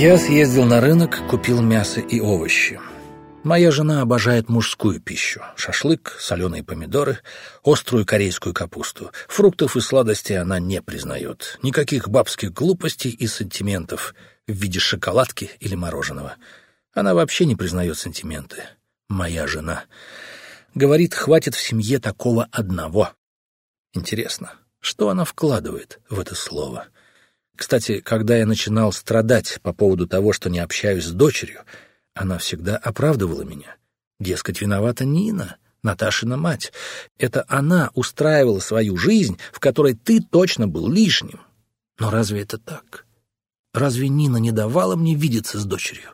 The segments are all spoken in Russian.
Я съездил на рынок, купил мясо и овощи. Моя жена обожает мужскую пищу. Шашлык, соленые помидоры, острую корейскую капусту. Фруктов и сладостей она не признает. Никаких бабских глупостей и сантиментов в виде шоколадки или мороженого. Она вообще не признает сантименты. Моя жена. Говорит, хватит в семье такого одного. Интересно, что она вкладывает в это слово? Кстати, когда я начинал страдать по поводу того, что не общаюсь с дочерью, она всегда оправдывала меня. Дескать, виновата Нина, Наташина мать. Это она устраивала свою жизнь, в которой ты точно был лишним. Но разве это так? Разве Нина не давала мне видеться с дочерью?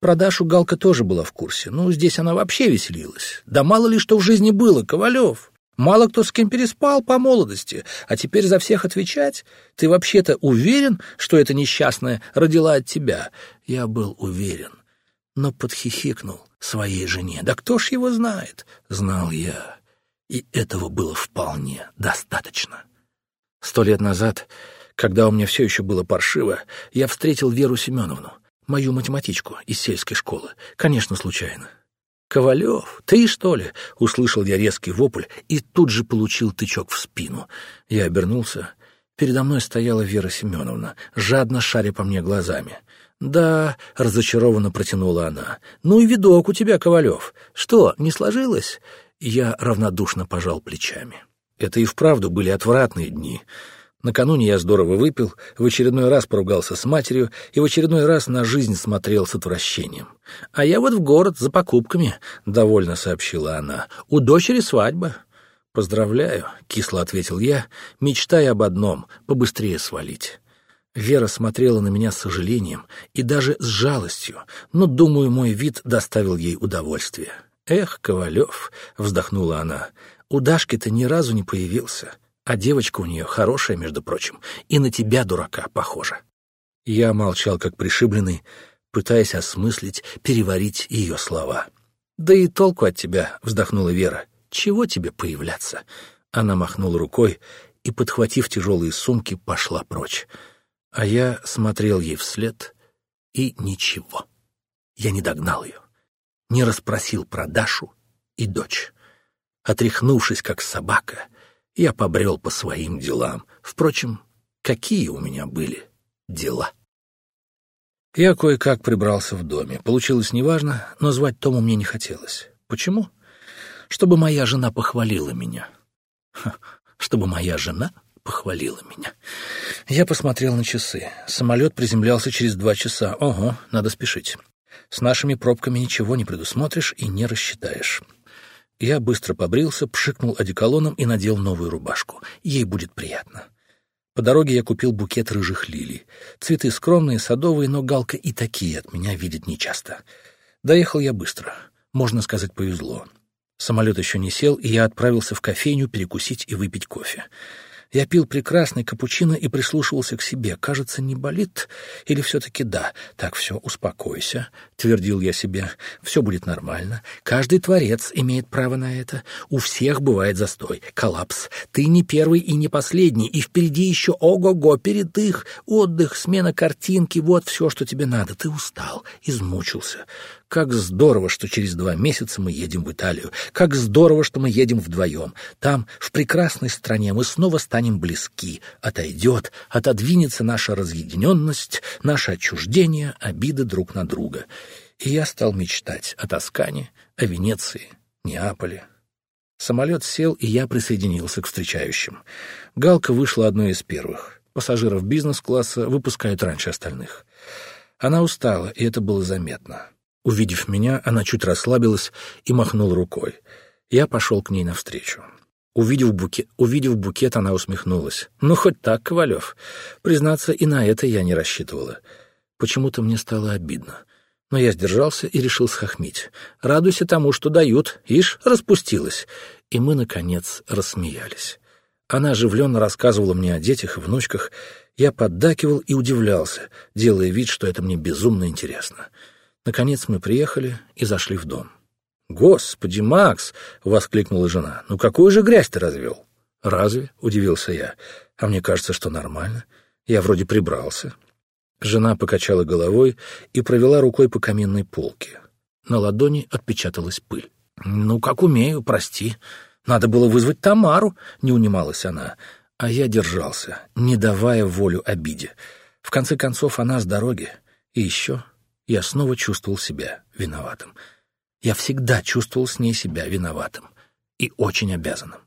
Про Дашу Галка тоже была в курсе. Ну, здесь она вообще веселилась. Да мало ли что в жизни было, Ковалев. Мало кто с кем переспал по молодости, а теперь за всех отвечать? Ты вообще-то уверен, что эта несчастная родила от тебя? Я был уверен но подхихикнул своей жене. Да кто ж его знает? Знал я. И этого было вполне достаточно. Сто лет назад, когда у меня все еще было паршиво, я встретил Веру Семеновну, мою математичку из сельской школы. Конечно, случайно. «Ковалев, ты что ли?» — услышал я резкий вопль и тут же получил тычок в спину. Я обернулся. Передо мной стояла Вера Семеновна, жадно шаря по мне глазами. «Да», — разочарованно протянула она. «Ну и видок у тебя, Ковалев. Что, не сложилось?» Я равнодушно пожал плечами. Это и вправду были отвратные дни. Накануне я здорово выпил, в очередной раз поругался с матерью и в очередной раз на жизнь смотрел с отвращением. «А я вот в город за покупками», — довольно сообщила она. «У дочери свадьба». «Поздравляю», — кисло ответил я, мечтая об одном — побыстрее свалить. Вера смотрела на меня с сожалением и даже с жалостью, но, думаю, мой вид доставил ей удовольствие. «Эх, Ковалев!» — вздохнула она. «У Дашки-то ни разу не появился, а девочка у нее хорошая, между прочим, и на тебя, дурака, похожа». Я молчал, как пришибленный, пытаясь осмыслить, переварить ее слова. «Да и толку от тебя», — вздохнула Вера. «Чего тебе появляться?» Она махнула рукой и, подхватив тяжелые сумки, пошла прочь. А я смотрел ей вслед, и ничего. Я не догнал ее, не расспросил про Дашу и дочь. Отряхнувшись, как собака, я побрел по своим делам. Впрочем, какие у меня были дела? Я кое-как прибрался в доме. Получилось неважно, но звать Тому мне не хотелось. Почему? Чтобы моя жена похвалила меня. Ха, чтобы моя жена похвалила меня. Я посмотрел на часы. Самолет приземлялся через два часа. Ого, надо спешить. С нашими пробками ничего не предусмотришь и не рассчитаешь. Я быстро побрился, пшикнул одеколоном и надел новую рубашку. Ей будет приятно. По дороге я купил букет рыжих лилий. Цветы скромные, садовые, но галка и такие от меня видит нечасто. Доехал я быстро. Можно сказать, повезло. Самолет еще не сел, и я отправился в кофейню перекусить и выпить кофе. Я пил прекрасный капучино и прислушивался к себе. Кажется, не болит или все-таки да? Так, все, успокойся, — твердил я себе. Все будет нормально. Каждый творец имеет право на это. У всех бывает застой, коллапс. Ты не первый и не последний, и впереди еще ого-го, передых, отдых, смена картинки, вот все, что тебе надо. Ты устал, измучился. Как здорово, что через два месяца мы едем в Италию. Как здорово, что мы едем вдвоем. Там, в прекрасной стране, мы снова станем близки. Отойдет, отодвинется наша разъединенность, наше отчуждение, обиды друг на друга. И я стал мечтать о Тоскане, о Венеции, Неаполе. Самолет сел, и я присоединился к встречающим. Галка вышла одной из первых. Пассажиров бизнес-класса выпускают раньше остальных. Она устала, и это было заметно. Увидев меня, она чуть расслабилась и махнула рукой. Я пошел к ней навстречу. Увидев букет, увидев букет, она усмехнулась. «Ну, хоть так, Ковалев. Признаться, и на это я не рассчитывала. Почему-то мне стало обидно. Но я сдержался и решил схохмить. Радуйся тому, что дают. Ишь, распустилась». И мы, наконец, рассмеялись. Она оживленно рассказывала мне о детях и внучках. Я поддакивал и удивлялся, делая вид, что это мне безумно интересно. Наконец мы приехали и зашли в дом. «Господи, Макс!» — воскликнула жена. «Ну какую же грязь ты развел?» «Разве?» — удивился я. «А мне кажется, что нормально. Я вроде прибрался». Жена покачала головой и провела рукой по каминной полке. На ладони отпечаталась пыль. «Ну, как умею, прости. Надо было вызвать Тамару», — не унималась она. А я держался, не давая волю обиде. В конце концов, она с дороги. И еще я снова чувствовал себя виноватым. Я всегда чувствовал с ней себя виноватым и очень обязанным.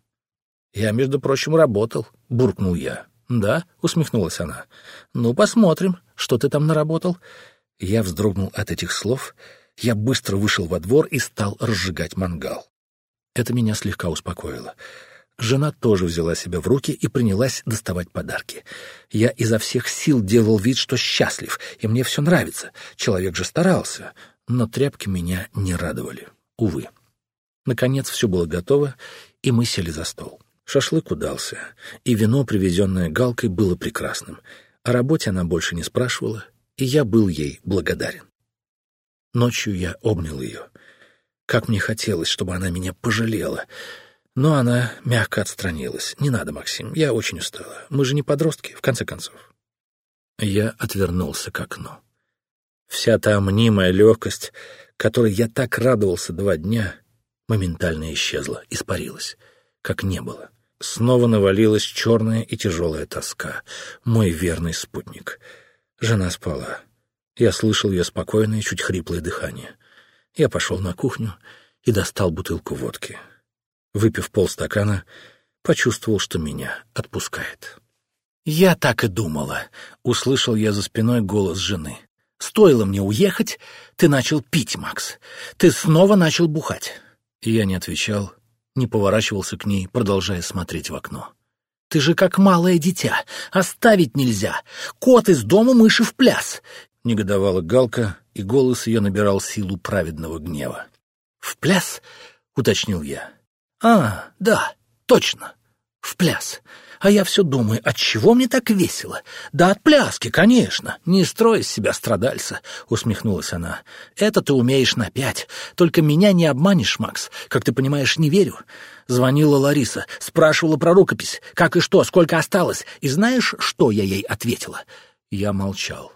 «Я, между прочим, работал», — буркнул я. «Да?» — усмехнулась она. «Ну, посмотрим, что ты там наработал». Я вздрогнул от этих слов. Я быстро вышел во двор и стал разжигать мангал. Это меня слегка успокоило. Жена тоже взяла себя в руки и принялась доставать подарки. Я изо всех сил делал вид, что счастлив, и мне все нравится. Человек же старался, но тряпки меня не радовали. Увы. Наконец все было готово, и мы сели за стол. Шашлык удался, и вино, привезенное Галкой, было прекрасным. О работе она больше не спрашивала, и я был ей благодарен. Ночью я обнял ее. Как мне хотелось, чтобы она меня пожалела. Но она мягко отстранилась. «Не надо, Максим, я очень устала. Мы же не подростки, в конце концов». Я отвернулся к окну. Вся та мнимая легкость, которой я так радовался два дня, моментально исчезла, испарилась, как не было. Снова навалилась черная и тяжелая тоска. Мой верный спутник. Жена спала. Я слышал ее спокойное, чуть хриплое дыхание. Я пошел на кухню и достал бутылку водки. Выпив полстакана, почувствовал, что меня отпускает. «Я так и думала», — услышал я за спиной голос жены. «Стоило мне уехать, ты начал пить, Макс. Ты снова начал бухать». Я не отвечал, не поворачивался к ней, продолжая смотреть в окно. «Ты же как малое дитя! Оставить нельзя! Кот из дома, мыши в пляс!» Негодовала Галка, и голос ее набирал силу праведного гнева. «В пляс?» — уточнил я. «А, да, точно, в пляс. А я все думаю, от чего мне так весело? Да от пляски, конечно. Не строй из себя страдальца, усмехнулась она. Это ты умеешь на пять. Только меня не обманешь, Макс. Как ты понимаешь, не верю. Звонила Лариса, спрашивала про рукопись. Как и что, сколько осталось. И знаешь, что я ей ответила? Я молчал.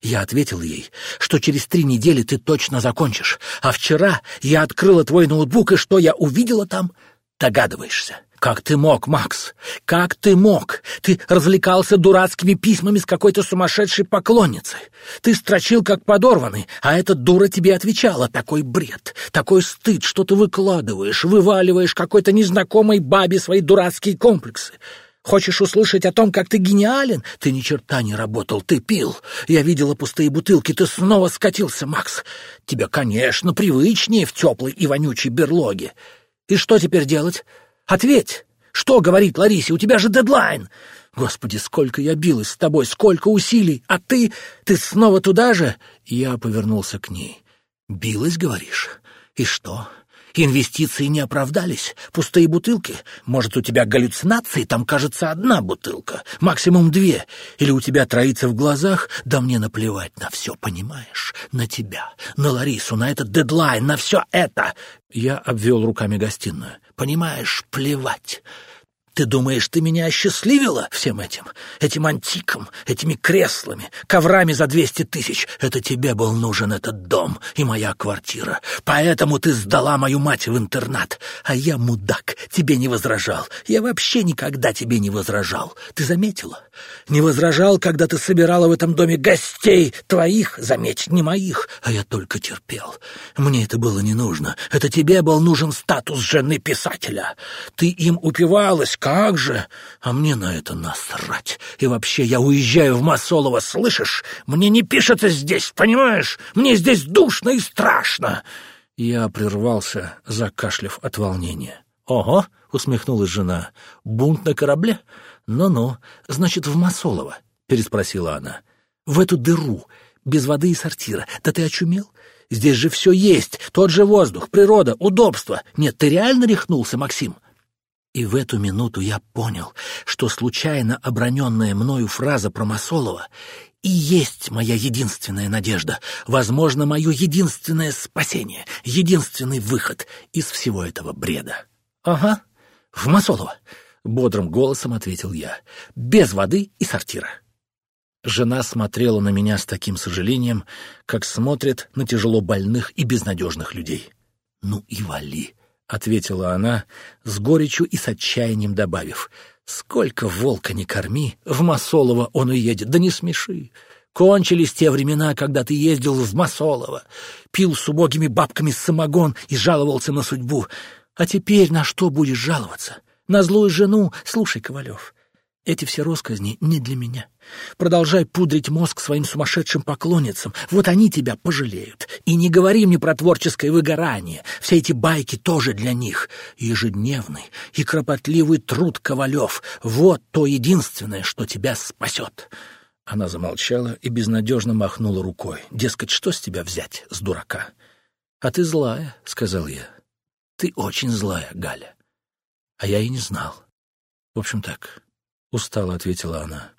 Я ответил ей, что через три недели ты точно закончишь. А вчера я открыла твой ноутбук, и что я увидела там, догадываешься. «Как ты мог, Макс? Как ты мог? Ты развлекался дурацкими письмами с какой-то сумасшедшей поклонницей. Ты строчил как подорванный, а эта дура тебе отвечала. Такой бред, такой стыд, что ты выкладываешь, вываливаешь какой-то незнакомой бабе свои дурацкие комплексы. Хочешь услышать о том, как ты гениален? Ты ни черта не работал, ты пил. Я видела пустые бутылки, ты снова скатился, Макс. Тебе, конечно, привычнее в теплой и вонючей берлоге. И что теперь делать?» Ответь! Что говорит Ларисе? У тебя же дедлайн! Господи, сколько я билась с тобой, сколько усилий! А ты... ты снова туда же?» Я повернулся к ней. «Билась, говоришь? И что? Инвестиции не оправдались. Пустые бутылки. Может, у тебя галлюцинации, там, кажется, одна бутылка, максимум две. Или у тебя троится в глазах. Да мне наплевать на все, понимаешь? На тебя, на Ларису, на этот дедлайн, на все это. Я обвел руками гостиную. Понимаешь, плевать. Ты думаешь, ты меня осчастливила всем этим? Этим антиком, этими креслами, коврами за двести тысяч? Это тебе был нужен этот дом и моя квартира. Поэтому ты сдала мою мать в интернат. А я, мудак, тебе не возражал. Я вообще никогда тебе не возражал. Ты заметила? Не возражал, когда ты собирала в этом доме гостей. Твоих, заметь, не моих. А я только терпел. Мне это было не нужно. Это тебе был нужен статус жены писателя. Ты им упивалась, как же? А мне на это насрать. И вообще, я уезжаю в Масолово, слышишь? Мне не пишется здесь, понимаешь? Мне здесь душно и страшно. Я прервался, закашлив от волнения. «Ого!» — усмехнулась жена. «Бунт на корабле? Ну-ну, значит, в Масолово?» — переспросила она. «В эту дыру, без воды и сортира. Да ты очумел? Здесь же все есть, тот же воздух, природа, удобство. Нет, ты реально рехнулся, Максим?» И в эту минуту я понял, что случайно оброненная мною фраза про Масолова и есть моя единственная надежда, возможно, мое единственное спасение, единственный выход из всего этого бреда. «Ага, в Масолово», — бодрым голосом ответил я, — «без воды и сортира». Жена смотрела на меня с таким сожалением, как смотрят на тяжело больных и безнадежных людей. «Ну и вали», — ответила она, с горечью и с отчаянием добавив. «Сколько волка не корми, в Масолово он уедет, да не смеши. Кончились те времена, когда ты ездил в Масолово, пил с убогими бабками самогон и жаловался на судьбу. А теперь на что будешь жаловаться? На злую жену? Слушай, Ковалев, эти все росказни не для меня. Продолжай пудрить мозг своим сумасшедшим поклонницам. Вот они тебя пожалеют. И не говори мне про творческое выгорание. Все эти байки тоже для них. Ежедневный и кропотливый труд Ковалев — вот то единственное, что тебя спасет. Она замолчала и безнадежно махнула рукой. Дескать, что с тебя взять, с дурака? — А ты злая, — сказал я. — Ты очень злая, Галя. А я и не знал. В общем так, — устало ответила она.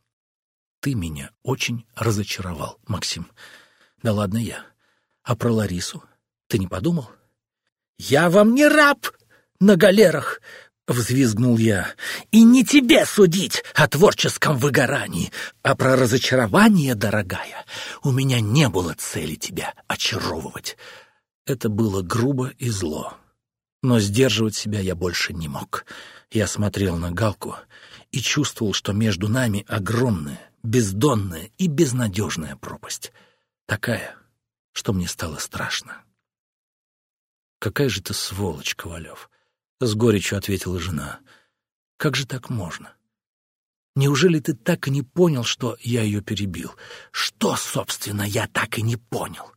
«Ты меня очень разочаровал, Максим. Да ладно я. А про Ларису ты не подумал?» «Я вам не раб на галерах!» — взвизгнул я. «И не тебе судить о творческом выгорании, а про разочарование, дорогая. У меня не было цели тебя очаровывать». Это было грубо и зло. Но сдерживать себя я больше не мог. Я смотрел на Галку и чувствовал, что между нами огромная, бездонная и безнадежная пропасть. Такая, что мне стало страшно. «Какая же ты сволочь, Ковалев!» — с горечью ответила жена. «Как же так можно? Неужели ты так и не понял, что я ее перебил? Что, собственно, я так и не понял?»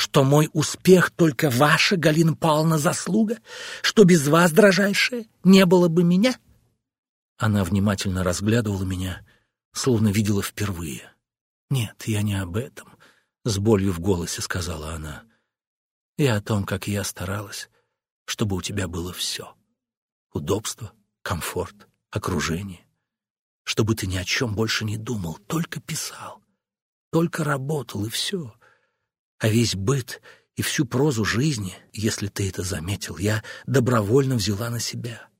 Что мой успех только ваша, Галина Павловна, заслуга? Что без вас, дрожайшая, не было бы меня?» Она внимательно разглядывала меня, словно видела впервые. «Нет, я не об этом», — с болью в голосе сказала она. «Я о том, как я старалась, чтобы у тебя было все. Удобство, комфорт, окружение. Чтобы ты ни о чем больше не думал, только писал, только работал, и все. А весь быт и всю прозу жизни, если ты это заметил, я добровольно взяла на себя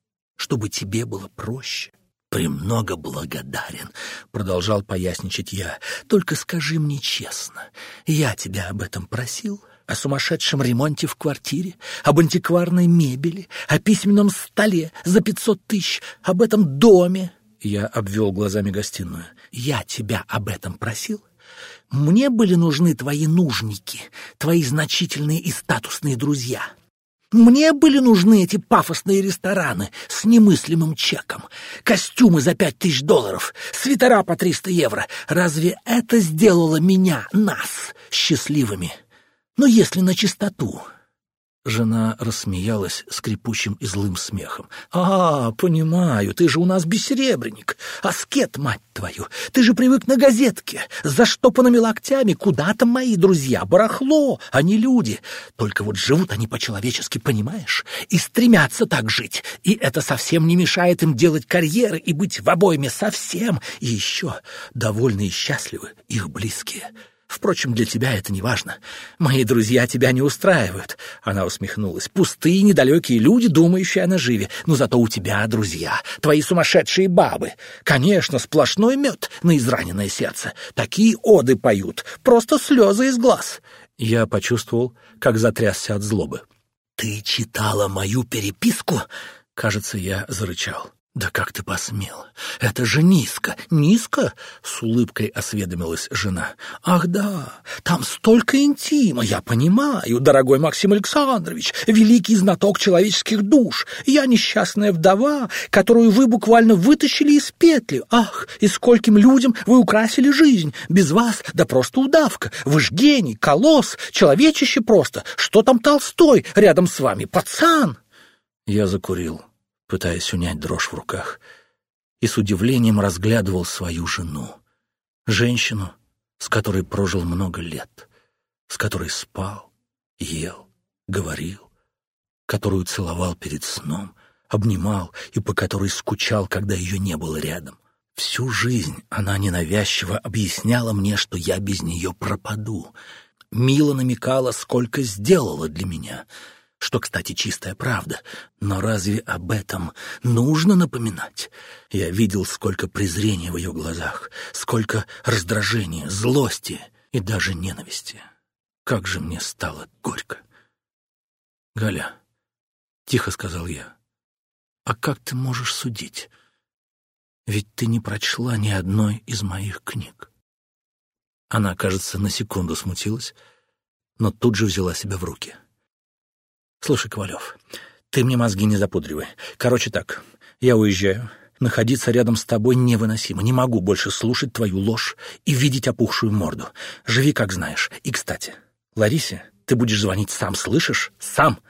чтобы тебе было проще. «Премного благодарен», — продолжал поясничать я. «Только скажи мне честно, я тебя об этом просил?» о сумасшедшем ремонте в квартире, об антикварной мебели, о письменном столе за пятьсот тысяч, об этом доме. Я обвел глазами гостиную. Я тебя об этом просил? Мне были нужны твои нужники, твои значительные и статусные друзья. Мне были нужны эти пафосные рестораны с немыслимым чеком, костюмы за пять тысяч долларов, свитера по триста евро. Разве это сделало меня, нас, счастливыми? Но если на чистоту, Жена рассмеялась скрипучим и злым смехом. «А, понимаю, ты же у нас бессеребренник, аскет, мать твою! Ты же привык на газетке, с заштопанными локтями, куда там мои друзья, барахло, а не люди. Только вот живут они по-человечески, понимаешь, и стремятся так жить, и это совсем не мешает им делать карьеры и быть в обойме совсем, и еще довольны и счастливы их близкие». Впрочем, для тебя это не важно. Мои друзья тебя не устраивают. Она усмехнулась. Пустые, недалекие люди, думающие о наживе. Но зато у тебя друзья, твои сумасшедшие бабы. Конечно, сплошной мед на израненное сердце. Такие оды поют, просто слезы из глаз. Я почувствовал, как затрясся от злобы. «Ты читала мою переписку?» Кажется, я зарычал. «Да как ты посмел? Это же низко, низко!» — с улыбкой осведомилась жена. «Ах да, там столько интима, я понимаю, дорогой Максим Александрович, великий знаток человеческих душ. Я несчастная вдова, которую вы буквально вытащили из петли. Ах, и скольким людям вы украсили жизнь! Без вас, да просто удавка. Вы ж гений, колосс, человечище просто. Что там Толстой рядом с вами, пацан?» Я закурил пытаясь унять дрожь в руках, и с удивлением разглядывал свою жену, женщину, с которой прожил много лет, с которой спал, ел, говорил, которую целовал перед сном, обнимал и по которой скучал, когда ее не было рядом. Всю жизнь она ненавязчиво объясняла мне, что я без нее пропаду. Мило намекала, сколько сделала для меня — что, кстати, чистая правда. Но разве об этом нужно напоминать? Я видел, сколько презрения в ее глазах, сколько раздражения, злости и даже ненависти. Как же мне стало горько. «Галя», — тихо сказал я, — «а как ты можешь судить? Ведь ты не прочла ни одной из моих книг». Она, кажется, на секунду смутилась, но тут же взяла себя в руки. «Слушай, Ковалев, ты мне мозги не запудривай. Короче так, я уезжаю. Находиться рядом с тобой невыносимо. Не могу больше слушать твою ложь и видеть опухшую морду. Живи, как знаешь. И, кстати, Ларисе ты будешь звонить сам, слышишь? Сам.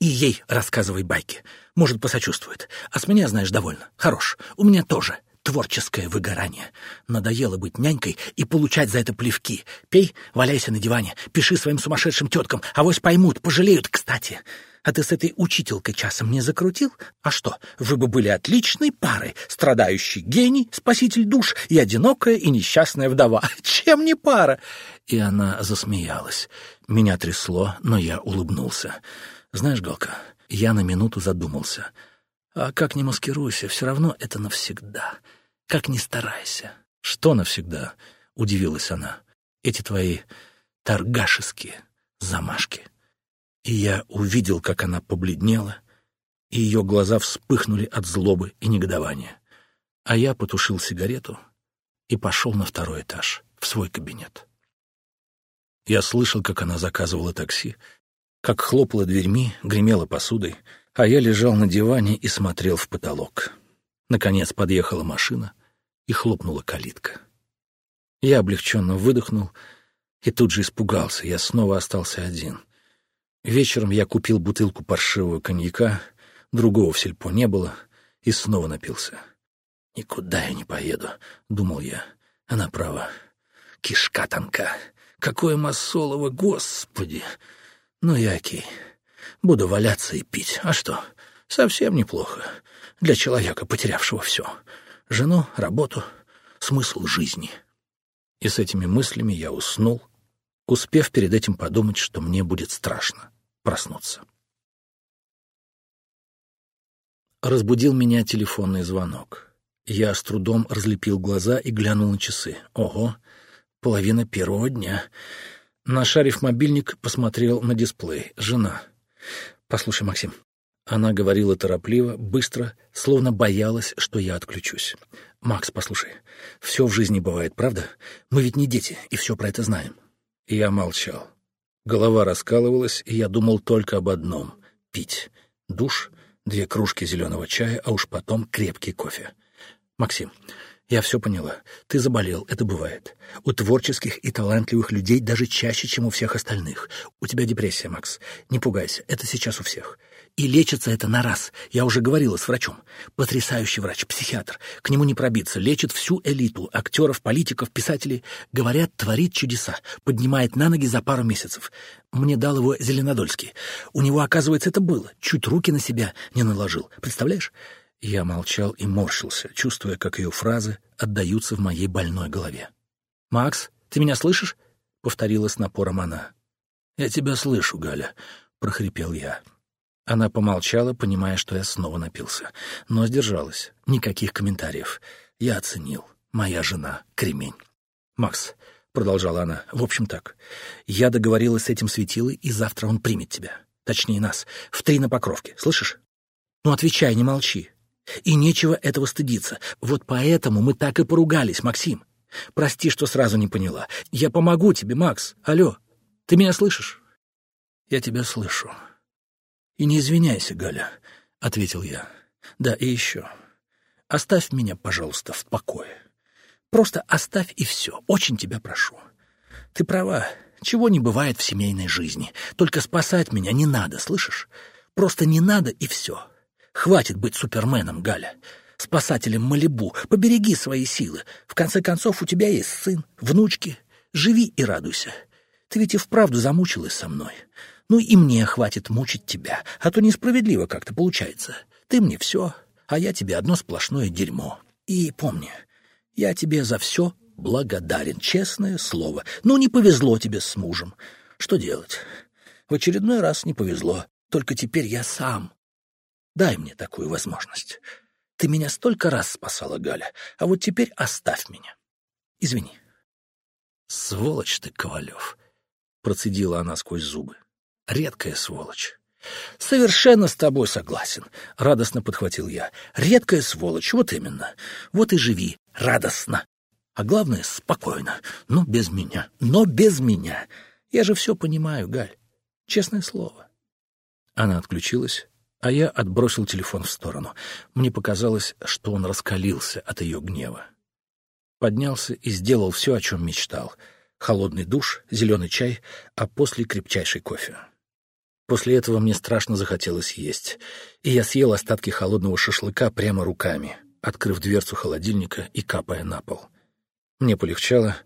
И ей рассказывай байки. Может, посочувствует. А с меня, знаешь, довольно. Хорош. У меня тоже творческое выгорание. Надоело быть нянькой и получать за это плевки. Пей, валяйся на диване, пиши своим сумасшедшим теткам, авось поймут, пожалеют, кстати. А ты с этой учителькой часом не закрутил? А что, вы бы были отличной парой, страдающий гений, спаситель душ и одинокая и несчастная вдова. Чем не пара? И она засмеялась. Меня трясло, но я улыбнулся. Знаешь, Галка, я на минуту задумался. А как не маскируйся, все равно это навсегда. Как ни старайся. Что навсегда? Удивилась она. Эти твои торгашеские замашки. И я увидел, как она побледнела, и ее глаза вспыхнули от злобы и негодования. А я потушил сигарету и пошел на второй этаж, в свой кабинет. Я слышал, как она заказывала такси, как хлопала дверьми, гремела посудой, а я лежал на диване и смотрел в потолок. Наконец подъехала машина, и хлопнула калитка. Я облегченно выдохнул и тут же испугался, я снова остался один. Вечером я купил бутылку паршивого коньяка, другого в сельпо не было, и снова напился. «Никуда я не поеду», — думал я. Она права. Кишка тонка. Какое массолово, господи! Ну, я окей. Буду валяться и пить. А что? Совсем неплохо. Для человека, потерявшего все жену, работу, смысл жизни. И с этими мыслями я уснул, успев перед этим подумать, что мне будет страшно проснуться. Разбудил меня телефонный звонок. Я с трудом разлепил глаза и глянул на часы. Ого, половина первого дня. Нашарив мобильник, посмотрел на дисплей. Жена. «Послушай, Максим, она говорила торопливо, быстро, словно боялась, что я отключусь. «Макс, послушай, все в жизни бывает, правда? Мы ведь не дети, и все про это знаем». я молчал. Голова раскалывалась, и я думал только об одном — пить. Душ, две кружки зеленого чая, а уж потом крепкий кофе. «Максим, я все поняла. Ты заболел, это бывает. У творческих и талантливых людей даже чаще, чем у всех остальных. У тебя депрессия, Макс. Не пугайся, это сейчас у всех. И лечится это на раз. Я уже говорила с врачом. Потрясающий врач, психиатр. К нему не пробиться. Лечит всю элиту. Актеров, политиков, писателей. Говорят, творит чудеса. Поднимает на ноги за пару месяцев. Мне дал его Зеленодольский. У него, оказывается, это было. Чуть руки на себя не наложил. Представляешь? Я молчал и морщился, чувствуя, как ее фразы отдаются в моей больной голове. «Макс, ты меня слышишь?» — повторила с напором она. «Я тебя слышу, Галя», — прохрипел я. Она помолчала, понимая, что я снова напился, но сдержалась. Никаких комментариев. Я оценил. Моя жена — кремень. «Макс», — продолжала она, — «в общем так. Я договорилась с этим светилой, и завтра он примет тебя. Точнее, нас. В три на покровке. Слышишь? Ну, отвечай, не молчи. И нечего этого стыдиться. Вот поэтому мы так и поругались, Максим. Прости, что сразу не поняла. Я помогу тебе, Макс. Алло, ты меня слышишь? Я тебя слышу. И не извиняйся, Галя, — ответил я. Да, и еще. Оставь меня, пожалуйста, в покое. Просто оставь и все. Очень тебя прошу. Ты права. Чего не бывает в семейной жизни. Только спасать меня не надо, слышишь? Просто не надо и все. Хватит быть суперменом, Галя. Спасателем Малибу. Побереги свои силы. В конце концов, у тебя есть сын, внучки. Живи и радуйся. Ты ведь и вправду замучилась со мной. Ну и мне хватит мучить тебя, а то несправедливо как-то получается. Ты мне все, а я тебе одно сплошное дерьмо. И помни, я тебе за все благодарен, честное слово. Ну, не повезло тебе с мужем. Что делать? В очередной раз не повезло. Только теперь я сам. Дай мне такую возможность. Ты меня столько раз спасала, Галя, а вот теперь оставь меня. Извини. Сволочь ты, Ковалев, процедила она сквозь зубы. Редкая сволочь. «Совершенно с тобой согласен», — радостно подхватил я. «Редкая сволочь, вот именно. Вот и живи радостно. А главное, спокойно. Но без меня. Но без меня. Я же все понимаю, Галь. Честное слово». Она отключилась, а я отбросил телефон в сторону. Мне показалось, что он раскалился от ее гнева. Поднялся и сделал все, о чем мечтал. Холодный душ, зеленый чай, а после крепчайший кофе. После этого мне страшно захотелось есть, и я съел остатки холодного шашлыка прямо руками, открыв дверцу холодильника и капая на пол. Мне полегчало.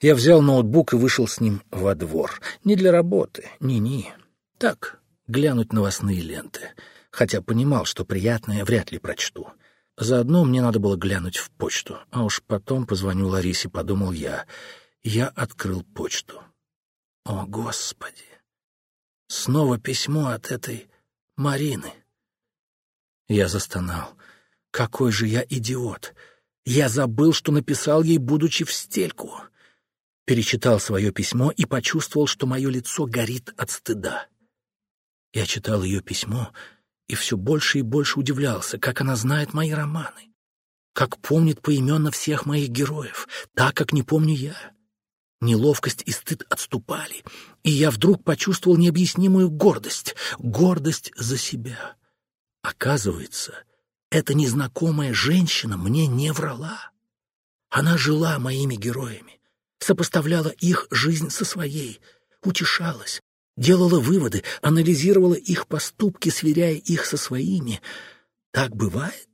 Я взял ноутбук и вышел с ним во двор. Не для работы, ни-ни. Так, глянуть новостные ленты, хотя понимал, что приятное вряд ли прочту. Заодно мне надо было глянуть в почту, а уж потом позвоню Ларисе, подумал я. Я открыл почту. О, Господи! Снова письмо от этой Марины. Я застонал. Какой же я идиот! Я забыл, что написал ей, будучи в стельку. Перечитал свое письмо и почувствовал, что мое лицо горит от стыда. Я читал ее письмо и все больше и больше удивлялся, как она знает мои романы, как помнит поименно всех моих героев, так, как не помню я. Неловкость и стыд отступали, и я вдруг почувствовал необъяснимую гордость, гордость за себя. Оказывается, эта незнакомая женщина мне не врала. Она жила моими героями, сопоставляла их жизнь со своей, утешалась, делала выводы, анализировала их поступки, сверяя их со своими. Так бывает?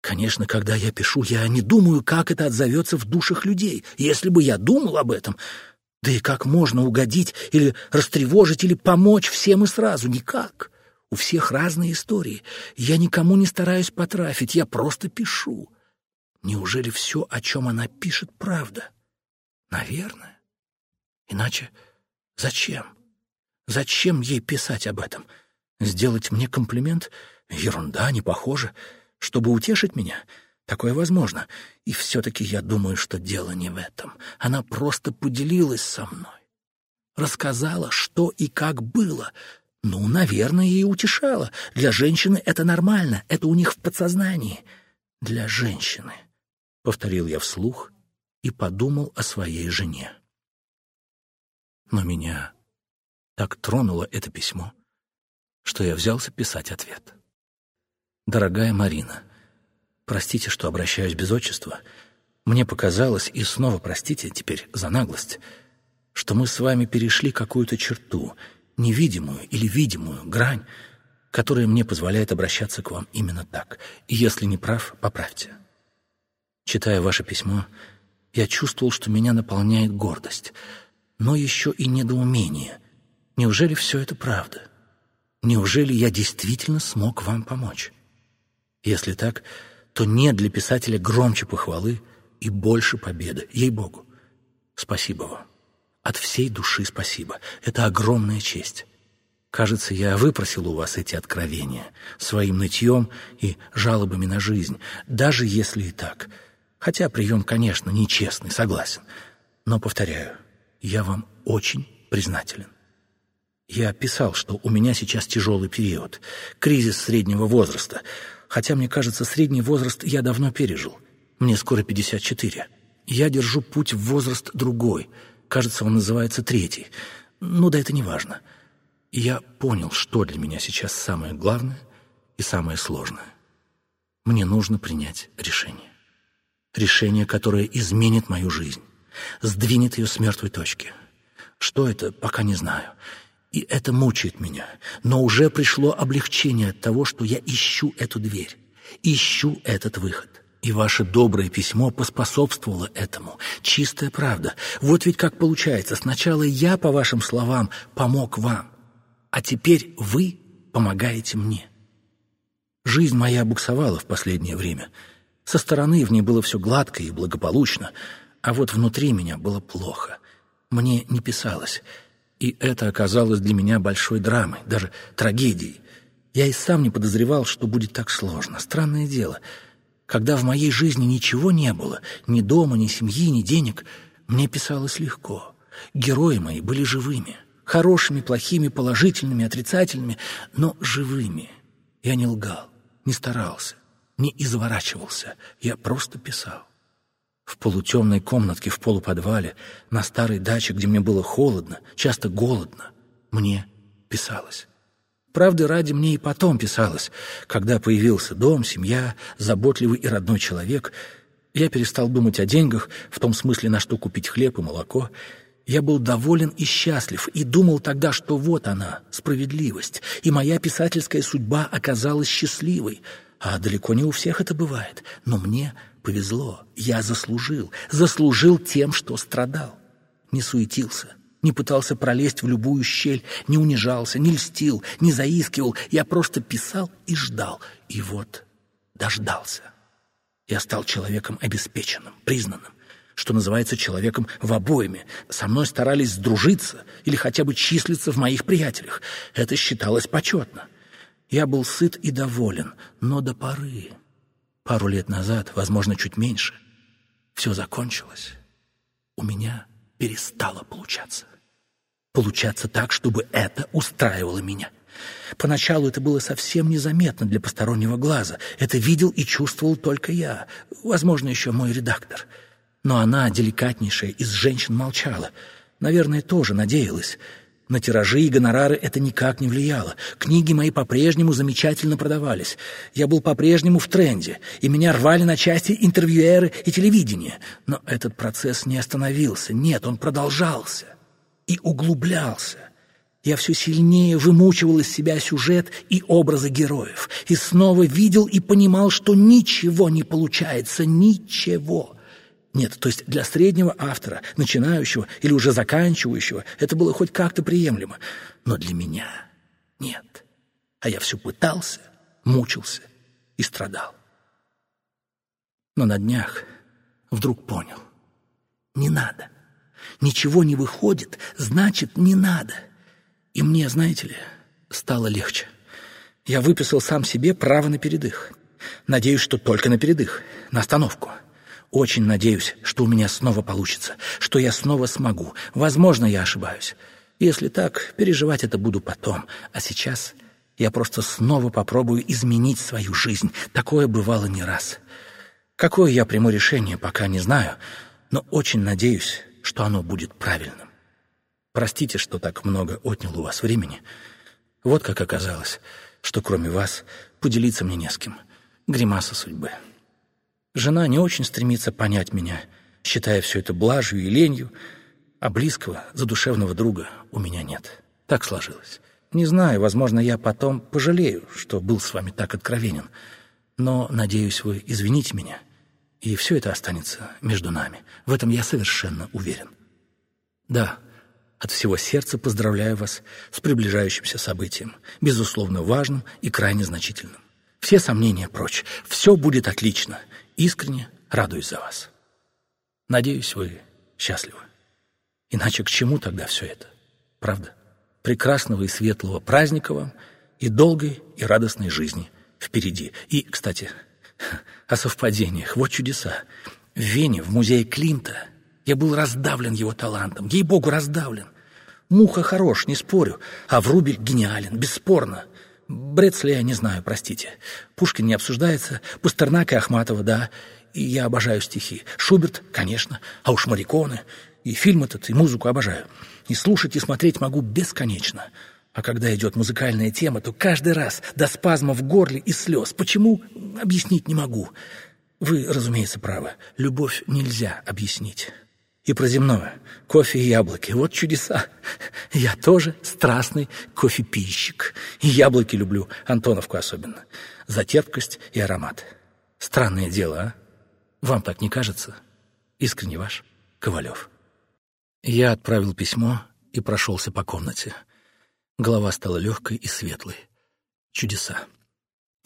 Конечно, когда я пишу, я не думаю, как это отзовется в душах людей. Если бы я думал об этом, да и как можно угодить или растревожить или помочь всем и сразу? Никак. У всех разные истории. Я никому не стараюсь потрафить, я просто пишу. Неужели все, о чем она пишет, правда? Наверное. Иначе зачем? Зачем ей писать об этом? Сделать мне комплимент? Ерунда, не похоже. Чтобы утешить меня? Такое возможно. И все-таки я думаю, что дело не в этом. Она просто поделилась со мной. Рассказала, что и как было. Ну, наверное, ей утешала. Для женщины это нормально, это у них в подсознании. Для женщины. Повторил я вслух и подумал о своей жене. Но меня так тронуло это письмо, что я взялся писать ответ. «Дорогая Марина, простите, что обращаюсь без отчества. Мне показалось, и снова простите теперь за наглость, что мы с вами перешли какую-то черту, невидимую или видимую грань, которая мне позволяет обращаться к вам именно так. И если не прав, поправьте. Читая ваше письмо, я чувствовал, что меня наполняет гордость, но еще и недоумение — Неужели все это правда? Неужели я действительно смог вам помочь? Если так, то нет для писателя громче похвалы и больше победы, ей-богу. Спасибо вам. От всей души спасибо. Это огромная честь. Кажется, я выпросил у вас эти откровения своим нытьем и жалобами на жизнь, даже если и так. Хотя прием, конечно, нечестный, согласен. Но, повторяю, я вам очень признателен. Я писал, что у меня сейчас тяжелый период, кризис среднего возраста, хотя, мне кажется, средний возраст я давно пережил. Мне скоро 54. Я держу путь в возраст другой, кажется, он называется третий. Ну да это не важно. Я понял, что для меня сейчас самое главное и самое сложное. Мне нужно принять решение. Решение, которое изменит мою жизнь, сдвинет ее с мертвой точки. Что это, пока не знаю. И это мучает меня. Но уже пришло облегчение от того, что я ищу эту дверь, ищу этот выход. И ваше доброе письмо поспособствовало этому. Чистая правда. Вот ведь как получается. Сначала я, по вашим словам, помог вам, а теперь вы помогаете мне. Жизнь моя буксовала в последнее время. Со стороны в ней было все гладко и благополучно, а вот внутри меня было плохо. Мне не писалось. И это оказалось для меня большой драмой, даже трагедией. Я и сам не подозревал, что будет так сложно. Странное дело. Когда в моей жизни ничего не было, ни дома, ни семьи, ни денег, мне писалось легко. Герои мои были живыми. Хорошими, плохими, положительными, отрицательными, но живыми. Я не лгал, не старался, не изворачивался. Я просто писал. В полутемной комнатке в полуподвале, на старой даче, где мне было холодно, часто голодно, мне писалось. Правды ради мне и потом писалось. Когда появился дом, семья, заботливый и родной человек, я перестал думать о деньгах, в том смысле, на что купить хлеб и молоко, я был доволен и счастлив, и думал тогда, что вот она, справедливость, и моя писательская судьба оказалась счастливой. А далеко не у всех это бывает. Но мне повезло, я заслужил, заслужил тем, что страдал. Не суетился, не пытался пролезть в любую щель, не унижался, не льстил, не заискивал. Я просто писал и ждал. И вот дождался. Я стал человеком обеспеченным, признанным что называется, человеком в обойме. Со мной старались сдружиться или хотя бы числиться в моих приятелях. Это считалось почетно. Я был сыт и доволен, но до поры. Пару лет назад, возможно, чуть меньше, все закончилось. У меня перестало получаться. Получаться так, чтобы это устраивало меня. Поначалу это было совсем незаметно для постороннего глаза. Это видел и чувствовал только я, возможно, еще мой редактор — но она, деликатнейшая из женщин, молчала. Наверное, тоже надеялась. На тиражи и гонорары это никак не влияло. Книги мои по-прежнему замечательно продавались. Я был по-прежнему в тренде, и меня рвали на части интервьюеры и телевидение. Но этот процесс не остановился. Нет, он продолжался и углублялся. Я все сильнее вымучивал из себя сюжет и образы героев, и снова видел и понимал, что ничего не получается, ничего. Нет, то есть для среднего автора, начинающего или уже заканчивающего, это было хоть как-то приемлемо. Но для меня нет. А я все пытался, мучился и страдал. Но на днях вдруг понял. Не надо. Ничего не выходит, значит, не надо. И мне, знаете ли, стало легче. Я выписал сам себе право на передых. Надеюсь, что только на передых, на остановку. Очень надеюсь, что у меня снова получится, что я снова смогу. Возможно, я ошибаюсь. Если так, переживать это буду потом. А сейчас я просто снова попробую изменить свою жизнь. Такое бывало не раз. Какое я приму решение, пока не знаю, но очень надеюсь, что оно будет правильным. Простите, что так много отнял у вас времени. Вот как оказалось, что кроме вас поделиться мне не с кем. Гримаса судьбы. Жена не очень стремится понять меня, считая все это блажью и ленью, а близкого, задушевного друга у меня нет. Так сложилось. Не знаю, возможно, я потом пожалею, что был с вами так откровенен, но, надеюсь, вы извините меня, и все это останется между нами. В этом я совершенно уверен. Да, от всего сердца поздравляю вас с приближающимся событием, безусловно важным и крайне значительным. Все сомнения прочь. Все будет отлично. Искренне радуюсь за вас. Надеюсь, вы счастливы. Иначе к чему тогда все это? Правда? Прекрасного и светлого праздника вам и долгой и радостной жизни впереди. И, кстати, о совпадениях. Вот чудеса. В Вене, в музее Климта, я был раздавлен его талантом. Ей-богу, раздавлен. Муха хорош, не спорю, а Врубель гениален, бесспорно. Бредсли я не знаю, простите. Пушкин не обсуждается, Пастернак и Ахматова, да. И я обожаю стихи. Шуберт, конечно, а уж Мариконы. И фильм этот, и музыку обожаю. И слушать, и смотреть могу бесконечно. А когда идет музыкальная тема, то каждый раз до спазма в горле и слез. Почему? Объяснить не могу. Вы, разумеется, правы. Любовь нельзя объяснить и про земное. Кофе и яблоки. Вот чудеса. Я тоже страстный кофепийщик. И яблоки люблю, Антоновку особенно. За терпкость и аромат. Странное дело, а? Вам так не кажется? Искренне ваш, Ковалев. Я отправил письмо и прошелся по комнате. Голова стала легкой и светлой. Чудеса.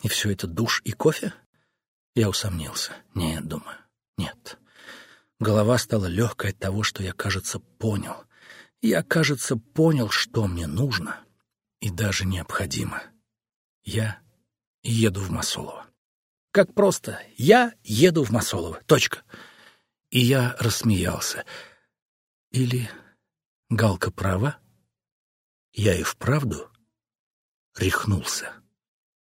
И все это душ и кофе? Я усомнился. Нет, думаю, нет. Голова стала легкой от того, что я, кажется, понял. Я, кажется, понял, что мне нужно и даже необходимо. Я еду в Масолово. Как просто. Я еду в Масолово. Точка. И я рассмеялся. Или Галка права? Я и вправду рехнулся.